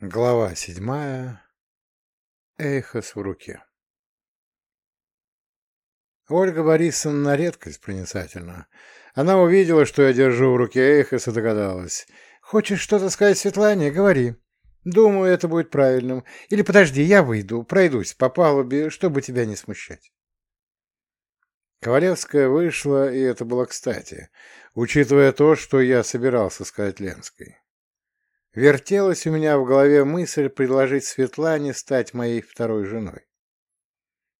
Глава седьмая. Эхос в руке. Ольга Борисовна на редкость проницательна. Она увидела, что я держу в руке Эхос и догадалась. «Хочешь что-то сказать Светлане? Говори. Думаю, это будет правильным. Или подожди, я выйду, пройдусь по палубе, чтобы тебя не смущать». Ковалевская вышла, и это было кстати, учитывая то, что я собирался сказать Ленской. Вертелась у меня в голове мысль предложить Светлане стать моей второй женой.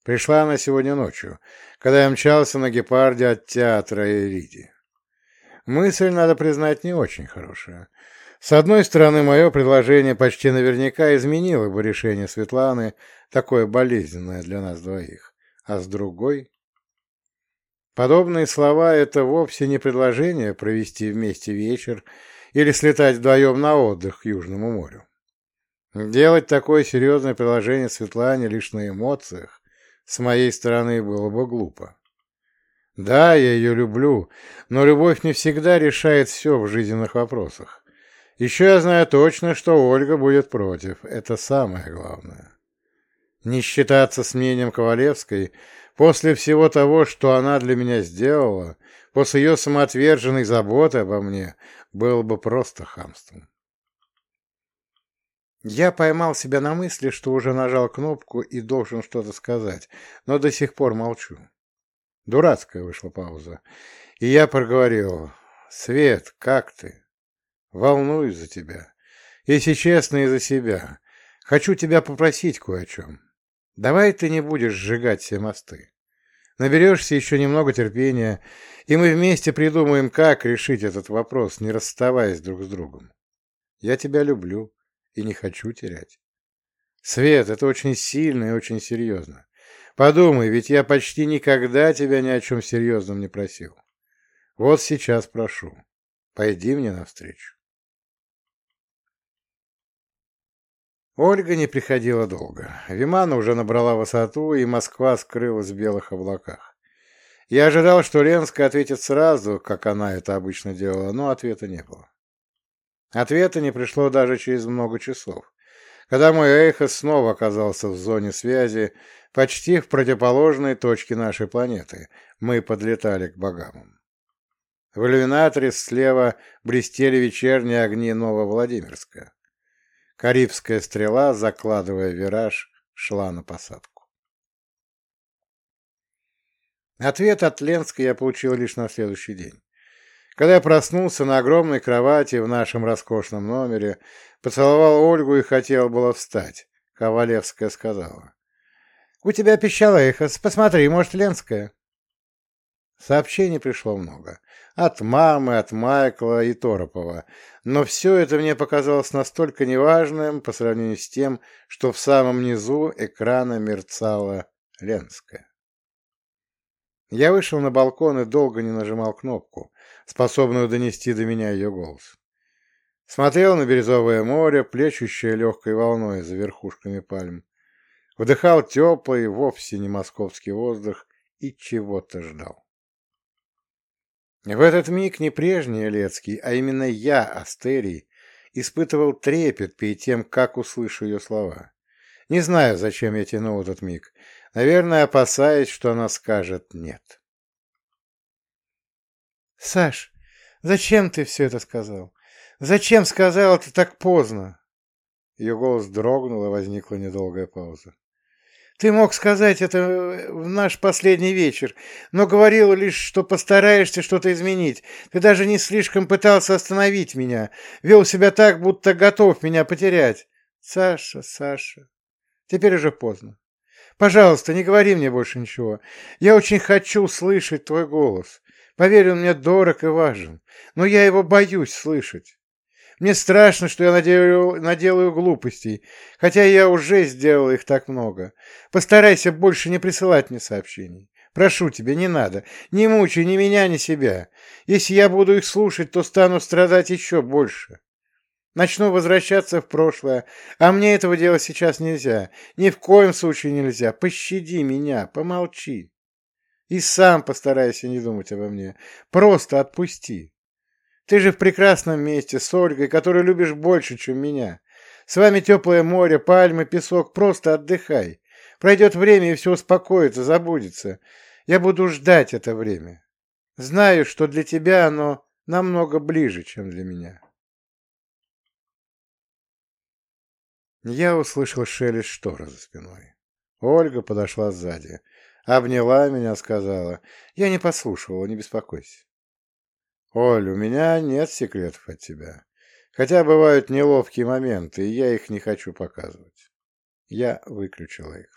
Пришла она сегодня ночью, когда я мчался на гепарде от театра Эриди. Мысль, надо признать, не очень хорошая. С одной стороны, мое предложение почти наверняка изменило бы решение Светланы, такое болезненное для нас двоих. А с другой... Подобные слова — это вовсе не предложение провести вместе вечер или слетать вдвоем на отдых к Южному морю. Делать такое серьезное приложение Светлане лишь на эмоциях с моей стороны было бы глупо. Да, я ее люблю, но любовь не всегда решает все в жизненных вопросах. Еще я знаю точно, что Ольга будет против. Это самое главное. Не считаться с мнением Ковалевской после всего того, что она для меня сделала, после ее самоотверженной заботы обо мне, было бы просто хамством. Я поймал себя на мысли, что уже нажал кнопку и должен что-то сказать, но до сих пор молчу. Дурацкая вышла пауза, и я проговорил. «Свет, как ты? Волнуюсь за тебя. Если честно, и за себя. Хочу тебя попросить кое о чем. Давай ты не будешь сжигать все мосты. Наберешься еще немного терпения, и мы вместе придумаем, как решить этот вопрос, не расставаясь друг с другом. Я тебя люблю и не хочу терять. Свет, это очень сильно и очень серьезно. Подумай, ведь я почти никогда тебя ни о чем серьезном не просил. Вот сейчас прошу. Пойди мне навстречу. Ольга не приходила долго. Вимана уже набрала высоту, и Москва скрылась в белых облаках. Я ожидал, что Ленская ответит сразу, как она это обычно делала, но ответа не было. Ответа не пришло даже через много часов, когда мой эхо снова оказался в зоне связи, почти в противоположной точке нашей планеты. Мы подлетали к богамам. В иллюминаторе слева блестели вечерние огни Нововладимирска. Карибская стрела, закладывая вираж, шла на посадку. Ответ от Ленска я получил лишь на следующий день. Когда я проснулся на огромной кровати в нашем роскошном номере, поцеловал Ольгу и хотел было встать, Ковалевская сказала. — У тебя пищало эхо. Посмотри, может, Ленская? Сообщений пришло много. От мамы, от Майкла и Торопова. Но все это мне показалось настолько неважным по сравнению с тем, что в самом низу экрана мерцала Ленская. Я вышел на балкон и долго не нажимал кнопку, способную донести до меня ее голос. Смотрел на бирюзовое море, плещущее легкой волной за верхушками пальм. Вдыхал теплый, вовсе не московский воздух и чего-то ждал. В этот миг не прежний Елецкий, а именно я, Астерий, испытывал трепет перед тем, как услышу ее слова. Не знаю, зачем я тянул этот миг. Наверное, опасаясь, что она скажет «нет». «Саш, зачем ты все это сказал? Зачем сказал это так поздно?» Ее голос дрогнул, и возникла недолгая пауза. Ты мог сказать это в наш последний вечер, но говорил лишь, что постараешься что-то изменить. Ты даже не слишком пытался остановить меня, вел себя так, будто готов меня потерять. Саша, Саша, теперь уже поздно. Пожалуйста, не говори мне больше ничего. Я очень хочу слышать твой голос. Поверь, он мне дорог и важен, но я его боюсь слышать. Мне страшно, что я наделаю, наделаю глупостей, хотя я уже сделал их так много. Постарайся больше не присылать мне сообщений. Прошу тебя, не надо. Не мучай ни меня, ни себя. Если я буду их слушать, то стану страдать еще больше. Начну возвращаться в прошлое, а мне этого делать сейчас нельзя. Ни в коем случае нельзя. Пощади меня, помолчи. И сам постарайся не думать обо мне. Просто отпусти. Ты же в прекрасном месте с Ольгой, которую любишь больше, чем меня. С вами теплое море, пальмы, песок. Просто отдыхай. Пройдет время, и все успокоится, забудется. Я буду ждать это время. Знаю, что для тебя оно намного ближе, чем для меня. Я услышал шелест шторы за спиной. Ольга подошла сзади, обняла меня, сказала, «Я не послушивала, не беспокойся». «Оль, у меня нет секретов от тебя. Хотя бывают неловкие моменты, и я их не хочу показывать». Я выключила их.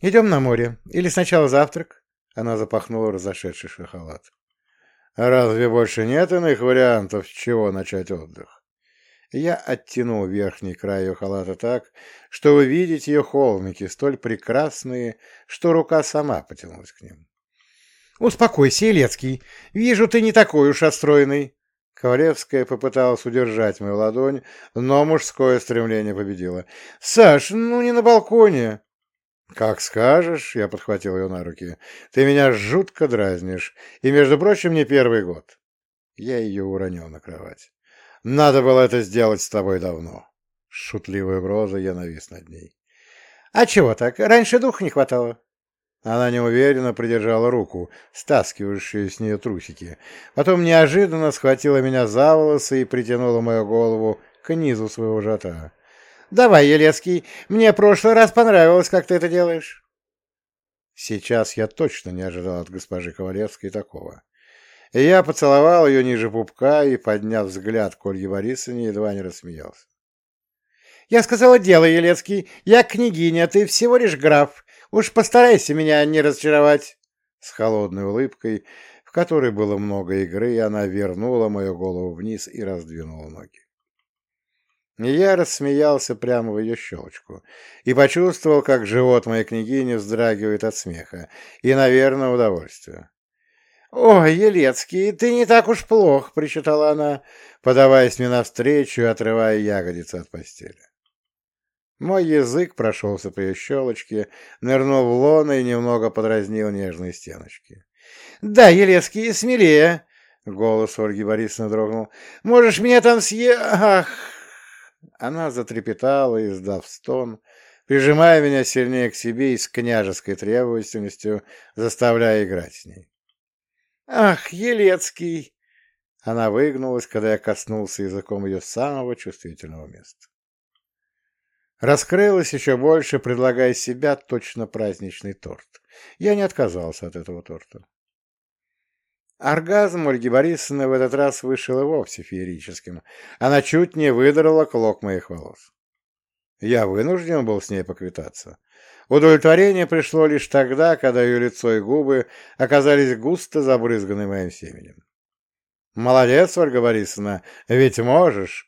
«Идем на море. Или сначала завтрак?» Она запахнула разошедшийся халат. «Разве больше нет иных вариантов, с чего начать отдых?» Я оттянул верхний край ее халата так, что увидеть ее холмики, столь прекрасные, что рука сама потянулась к ним. «Успокойся, Елецкий. Вижу, ты не такой уж расстроенный». Ковалевская попыталась удержать мою ладонь, но мужское стремление победило. «Саш, ну не на балконе!» «Как скажешь», — я подхватил ее на руки. «Ты меня жутко дразнишь, и, между прочим, не первый год». Я ее уронил на кровать. Надо было это сделать с тобой давно. Шутливой угрозой я навис над ней. А чего так? Раньше духа не хватало. Она неуверенно придержала руку, стаскивающую с нее трусики. Потом неожиданно схватила меня за волосы и притянула мою голову к низу своего жата. «Давай, Елецкий, мне прошлый раз понравилось, как ты это делаешь». Сейчас я точно не ожидал от госпожи Ковалевской такого. Я поцеловал ее ниже пупка и, подняв взгляд к Ольге Борисовне, едва не рассмеялся. «Я сказала дело, Елецкий. Я княгиня, ты всего лишь граф. Уж постарайся меня не разочаровать». С холодной улыбкой, в которой было много игры, она вернула мою голову вниз и раздвинула ноги. Я рассмеялся прямо в ее щелочку и почувствовал, как живот моей княгини вздрагивает от смеха и, наверное, удовольствия. «Ой, Елецкий, ты не так уж плох», — причитала она, подаваясь мне навстречу и отрывая ягодицы от постели. Мой язык прошелся по ее щелочке, нырнул в лоно и немного подразнил нежные стеночки. «Да, Елецкий, смелее!» — голос Ольги Борисовны дрогнул. «Можешь меня там съе... Ах!» Она затрепетала, издав стон, прижимая меня сильнее к себе и с княжеской требовательностью заставляя играть с ней. «Ах, Елецкий!» Она выгнулась, когда я коснулся языком ее самого чувствительного места. Раскрылась еще больше, предлагая себя точно праздничный торт. Я не отказался от этого торта. Оргазм Ольги Борисовны в этот раз вышел и вовсе феерическим. Она чуть не выдрала клок моих волос. Я вынужден был с ней поквитаться. Удовлетворение пришло лишь тогда, когда ее лицо и губы оказались густо забрызганы моим семенем. «Молодец, Ольга Борисовна, ведь можешь!»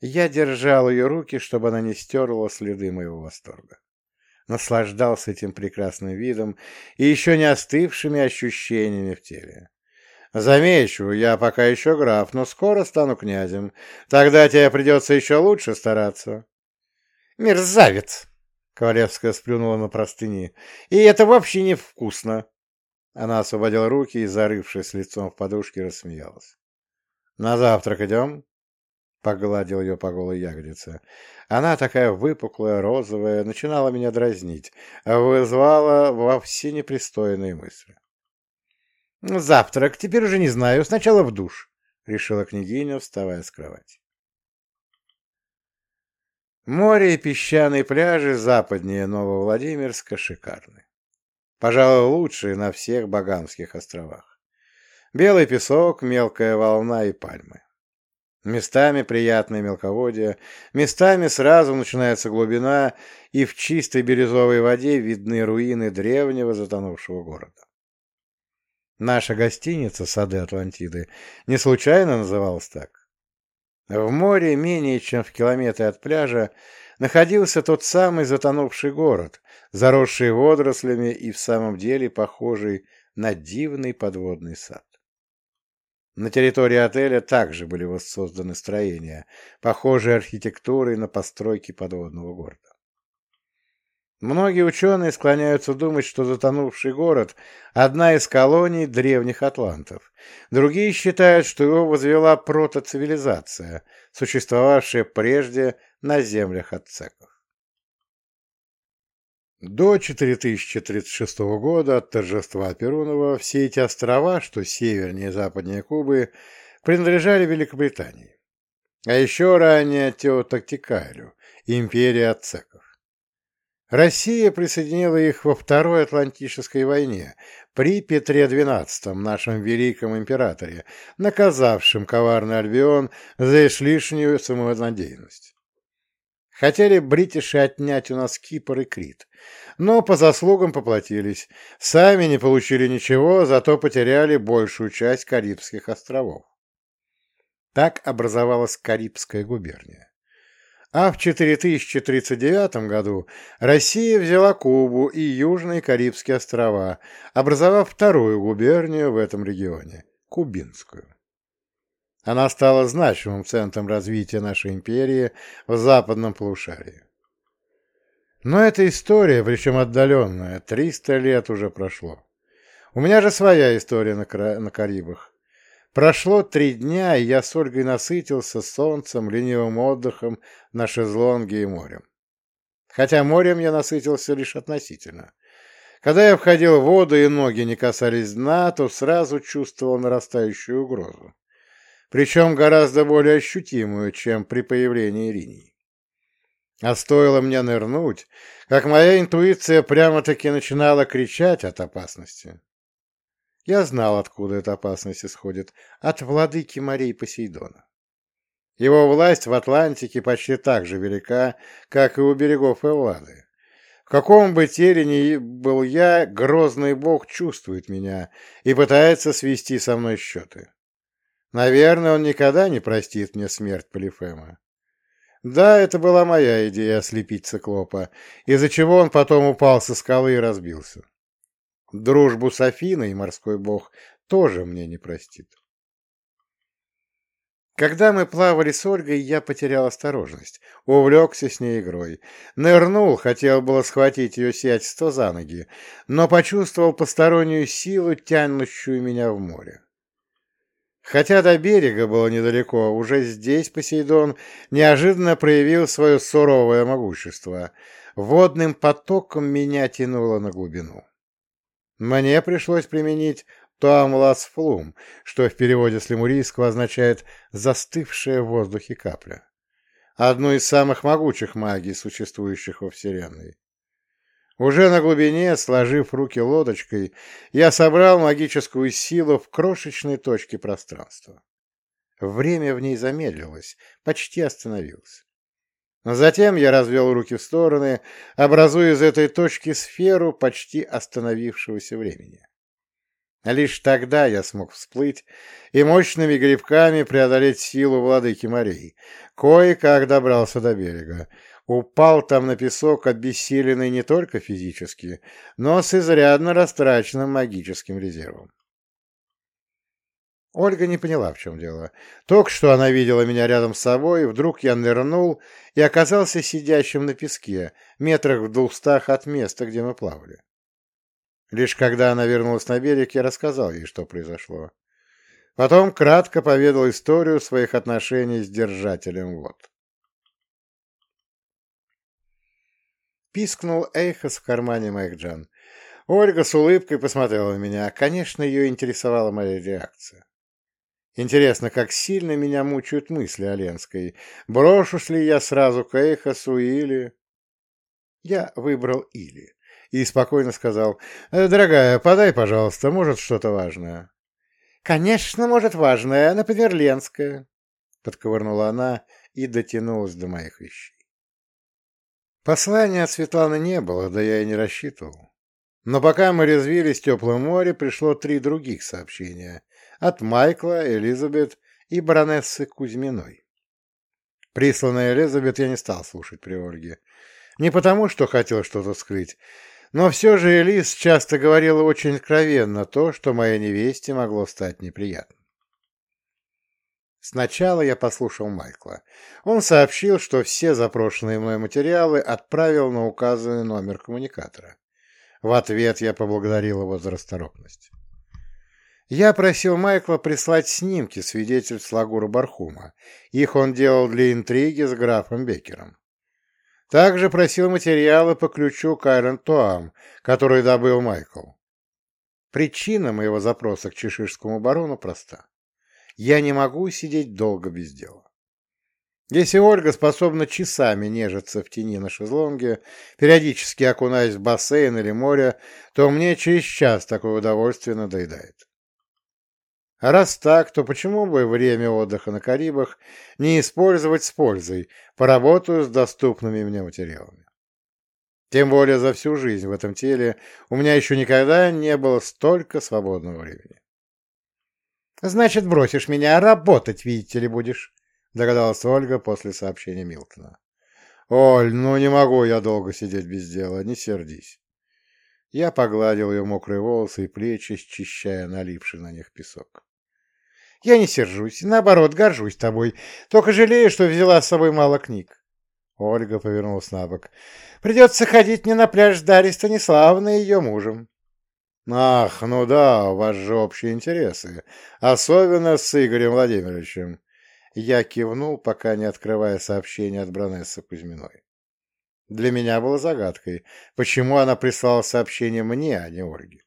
Я держал ее руки, чтобы она не стерла следы моего восторга. Наслаждался этим прекрасным видом и еще не остывшими ощущениями в теле. Замечу, я пока еще граф, но скоро стану князем. Тогда тебе придется еще лучше стараться. Мерзавец! Ковалевская сплюнула на простыни. «И это вообще невкусно!» Она освободила руки и, зарывшись лицом в подушке, рассмеялась. «На завтрак идем?» Погладил ее по голой ягодице. Она такая выпуклая, розовая, начинала меня дразнить, а вызвала во все непристойные мысли. «Завтрак, теперь уже не знаю, сначала в душ», — решила княгиня, вставая с кровати. Море и песчаные пляжи западнее Нововладимирска шикарны. Пожалуй, лучшие на всех Багамских островах. Белый песок, мелкая волна и пальмы. Местами приятное мелководье, местами сразу начинается глубина, и в чистой бирюзовой воде видны руины древнего затонувшего города. Наша гостиница «Сады Атлантиды» не случайно называлась так. В море, менее чем в километре от пляжа, находился тот самый затонувший город, заросший водорослями и в самом деле похожий на дивный подводный сад. На территории отеля также были воссозданы строения, похожие архитектурой на постройки подводного города. Многие ученые склоняются думать, что затонувший город – одна из колоний древних атлантов. Другие считают, что его возвела протоцивилизация, существовавшая прежде на землях ацеков. До 4036 года от торжества Перунова все эти острова, что севернее и западнее Кубы, принадлежали Великобритании. А еще ранее Теотактикайлю, империи ацеков. Россия присоединила их во Второй Атлантической войне при Петре XII, нашем великом императоре, наказавшем коварный Альбион за излишнюю самонадеянность. Хотели бритиши отнять у нас Кипр и Крит, но по заслугам поплатились. Сами не получили ничего, зато потеряли большую часть Карибских островов. Так образовалась Карибская губерния. А в 4039 году Россия взяла Кубу и Южные Карибские острова, образовав вторую губернию в этом регионе – Кубинскую. Она стала значимым центром развития нашей империи в западном полушарии. Но эта история, причем отдаленная, 300 лет уже прошло. У меня же своя история на, на Карибах. Прошло три дня, и я с Ольгой насытился солнцем, ленивым отдыхом на шезлонге и морем. Хотя морем я насытился лишь относительно. Когда я входил в воду и ноги не касались дна, то сразу чувствовал нарастающую угрозу причем гораздо более ощутимую, чем при появлении Иринии. А стоило мне нырнуть, как моя интуиция прямо-таки начинала кричать от опасности. Я знал, откуда эта опасность исходит, от владыки морей Посейдона. Его власть в Атлантике почти так же велика, как и у берегов Эллады. В каком бы теле ни был я, грозный бог чувствует меня и пытается свести со мной счеты. Наверное, он никогда не простит мне смерть Полифема. Да, это была моя идея ослепить циклопа, из-за чего он потом упал со скалы и разбился. Дружбу с Афиной морской бог тоже мне не простит. Когда мы плавали с Ольгой, я потерял осторожность, увлекся с ней игрой. Нырнул, хотел было схватить ее сиятельство за ноги, но почувствовал постороннюю силу, тянущую меня в море. Хотя до берега было недалеко, уже здесь Посейдон неожиданно проявил свое суровое могущество. Водным потоком меня тянуло на глубину. Мне пришлось применить Туамлас Флум, что в переводе с лемурийского означает «застывшая в воздухе капля». Одну из самых могучих магий, существующих во Вселенной. Уже на глубине, сложив руки лодочкой, я собрал магическую силу в крошечной точке пространства. Время в ней замедлилось, почти остановилось. Затем я развел руки в стороны, образуя из этой точки сферу почти остановившегося времени. Лишь тогда я смог всплыть и мощными грибками преодолеть силу владыки морей. Кое-как добрался до берега. Упал там на песок, обессиленный не только физически, но с изрядно растраченным магическим резервом. Ольга не поняла, в чем дело. Только что она видела меня рядом с собой, вдруг я нырнул и оказался сидящим на песке, метрах в двухстах от места, где мы плавали. Лишь когда она вернулась на берег, я рассказал ей, что произошло. Потом кратко поведал историю своих отношений с держателем вод. Пискнул Эйхос в кармане Майкджан. Ольга с улыбкой посмотрела на меня. Конечно, ее интересовала моя реакция. Интересно, как сильно меня мучают мысли о Ленской. Брошусь ли я сразу к Эйхосу или... Я выбрал или. И спокойно сказал, «Дорогая, подай, пожалуйста, может, что-то важное». «Конечно, может, важное, например, Ленская», — подковырнула она и дотянулась до моих вещей. Послания от Светланы не было, да я и не рассчитывал. Но пока мы резвились в теплом море, пришло три других сообщения от Майкла, Элизабет и баронессы Кузьминой. Присланная Элизабет я не стал слушать при Ольге. Не потому, что хотел что-то скрыть, но все же Элиз часто говорила очень откровенно то, что моей невесте могло стать неприятным. Сначала я послушал Майкла. Он сообщил, что все запрошенные мной материалы отправил на указанный номер коммуникатора. В ответ я поблагодарил его за расторопность. Я просил Майкла прислать снимки свидетельств Лагура Бархума. Их он делал для интриги с графом Бекером. Также просил материалы по ключу Кайрон Туам, который добыл Майкл. Причина моего запроса к чеширскому барону проста. Я не могу сидеть долго без дела. Если Ольга способна часами нежиться в тени на шезлонге, периодически окунаясь в бассейн или море, то мне через час такое удовольствие надоедает. А раз так, то почему бы время отдыха на Карибах не использовать с пользой, поработаю с доступными мне материалами? Тем более за всю жизнь в этом теле у меня еще никогда не было столько свободного времени. Значит, бросишь меня, а работать, видите ли, будешь, догадалась Ольга после сообщения Милтона. Оль, ну не могу я долго сидеть без дела, не сердись. Я погладил ее мокрые волосы и плечи, счищая налипший на них песок. Я не сержусь, наоборот, горжусь тобой, только жалею, что взяла с собой мало книг. Ольга повернулась на бок. Придется ходить мне на пляж с Дарьей Станиславной и ее мужем. Ах, ну да, у вас же общие интересы, особенно с Игорем Владимировичем. Я кивнул, пока не открывая сообщение от Бронессы Кузьминой. Для меня было загадкой, почему она прислала сообщение мне, а не Ольге.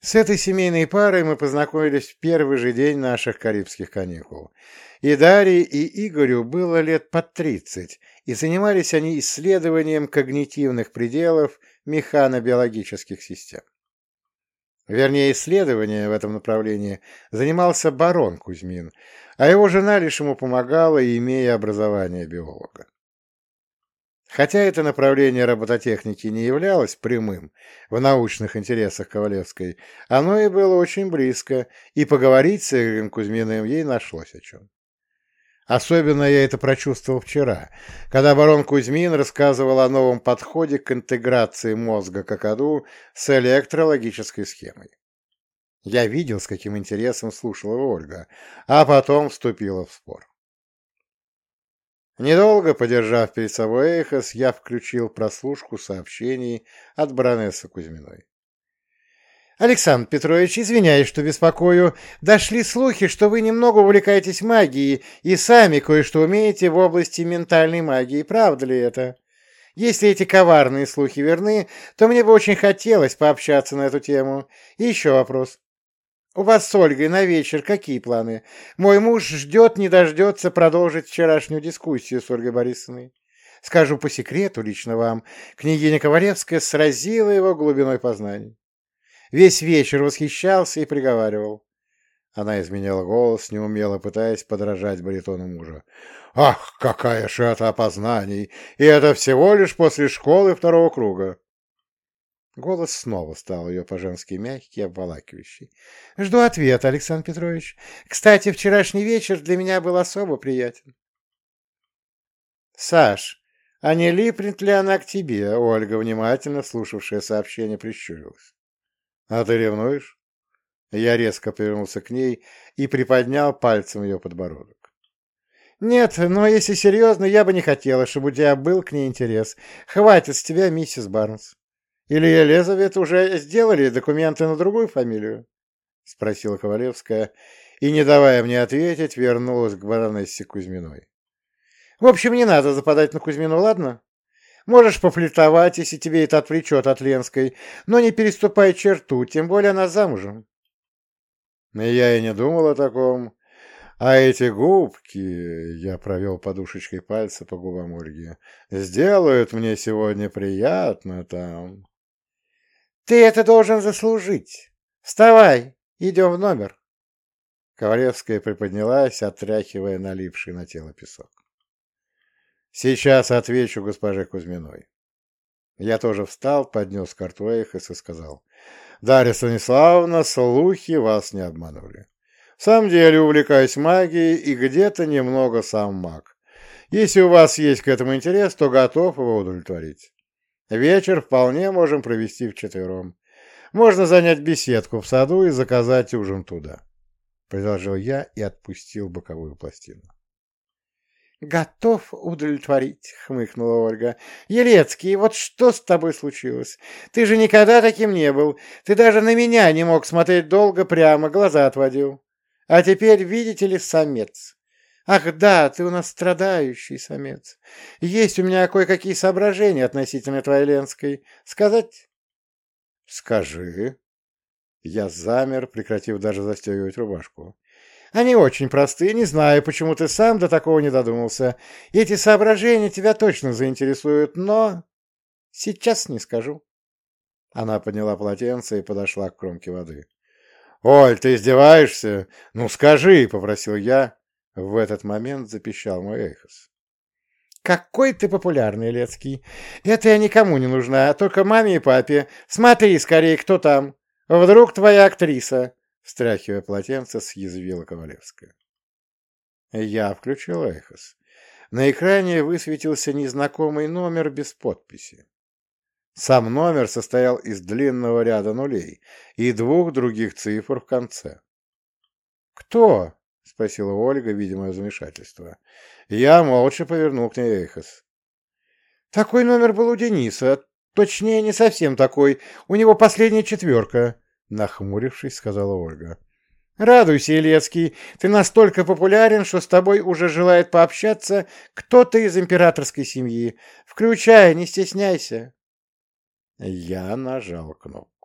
С этой семейной парой мы познакомились в первый же день наших карибских каникул. И Дарье, и Игорю было лет под тридцать, и занимались они исследованием когнитивных пределов механобиологических систем. Вернее, исследование в этом направлении занимался барон Кузьмин, а его жена лишь ему помогала, имея образование биолога. Хотя это направление робототехники не являлось прямым в научных интересах Ковалевской, оно и было очень близко, и поговорить с Игорем Кузьминым ей нашлось о чем. Особенно я это прочувствовал вчера, когда барон Кузьмин рассказывал о новом подходе к интеграции мозга какаду с электрологической схемой. Я видел, с каким интересом слушала Ольга, а потом вступила в спор. Недолго подержав перед собой эхос, я включил прослушку сообщений от баронессы Кузьминой. Александр Петрович, извиняюсь, что беспокою. Дошли слухи, что вы немного увлекаетесь магией и сами кое-что умеете в области ментальной магии. Правда ли это? Если эти коварные слухи верны, то мне бы очень хотелось пообщаться на эту тему. И еще вопрос. У вас с Ольгой на вечер какие планы? Мой муж ждет, не дождется продолжить вчерашнюю дискуссию с Ольгой Борисовной. Скажу по секрету лично вам, княгиня Ковалевская сразила его глубиной познаний. Весь вечер восхищался и приговаривал. Она изменяла голос, неумело пытаясь подражать баритону мужа. «Ах, какая шата опознаний! И это всего лишь после школы второго круга!» Голос снова стал ее по-женски мягкий обволакивающий. «Жду ответа, Александр Петрович. Кстати, вчерашний вечер для меня был особо приятен». «Саш, а не липнет ли она к тебе?» Ольга, внимательно слушавшая сообщение, прищурилась. «А ты ревнуешь?» Я резко повернулся к ней и приподнял пальцем ее подбородок. «Нет, но если серьезно, я бы не хотела, чтобы у тебя был к ней интерес. Хватит с тебя, миссис Барнс. Или Елизавет уже сделали документы на другую фамилию?» — спросила Ковалевская, и, не давая мне ответить, вернулась к баронессе Кузьминой. «В общем, не надо западать на Кузьмину, ладно?» Можешь пофлиртовать, если тебе это отвлечет от Ленской, но не переступай черту, тем более она замужем. Я и не думал о таком. А эти губки, я провел подушечкой пальца по губам Ольги, сделают мне сегодня приятно там. Ты это должен заслужить. Вставай, идем в номер. Ковалевская приподнялась, отряхивая налипший на тело песок. Сейчас отвечу госпоже Кузьминой. Я тоже встал, поднес карту Эйхес и сказал. Дарья Станиславовна, слухи вас не обманули. В самом деле увлекаюсь магией и где-то немного сам маг. Если у вас есть к этому интерес, то готов его удовлетворить. Вечер вполне можем провести вчетвером. Можно занять беседку в саду и заказать ужин туда. — предложил я и отпустил боковую пластину. «Готов удовлетворить», — хмыкнула Ольга. «Елецкий, вот что с тобой случилось? Ты же никогда таким не был. Ты даже на меня не мог смотреть долго прямо, глаза отводил. А теперь, видите ли, самец. Ах да, ты у нас страдающий самец. Есть у меня кое-какие соображения относительно твоей Ленской. Сказать?» «Скажи». Я замер, прекратив даже застегивать рубашку. Они очень простые, не знаю, почему ты сам до такого не додумался. Эти соображения тебя точно заинтересуют, но... Сейчас не скажу. Она подняла полотенце и подошла к кромке воды. «Оль, ты издеваешься? Ну скажи!» — попросил я. В этот момент запищал мой Эйхос. «Какой ты популярный, Лецкий! Это я никому не нужна, а только маме и папе. Смотри скорее, кто там. Вдруг твоя актриса. Стряхивая полотенце, съязвила Ковалевская. Я включил эхос. На экране высветился незнакомый номер без подписи. Сам номер состоял из длинного ряда нулей и двух других цифр в конце. «Кто?» — спросила Ольга, видимое замешательство. Я молча повернул к ней эхос. «Такой номер был у Дениса. Точнее, не совсем такой. У него последняя четверка. — нахмурившись, сказала Ольга. «Радуйся, Елецкий, ты настолько популярен, что с тобой уже желает пообщаться кто-то из императорской семьи. Включай, не стесняйся». Я нажал кнопку.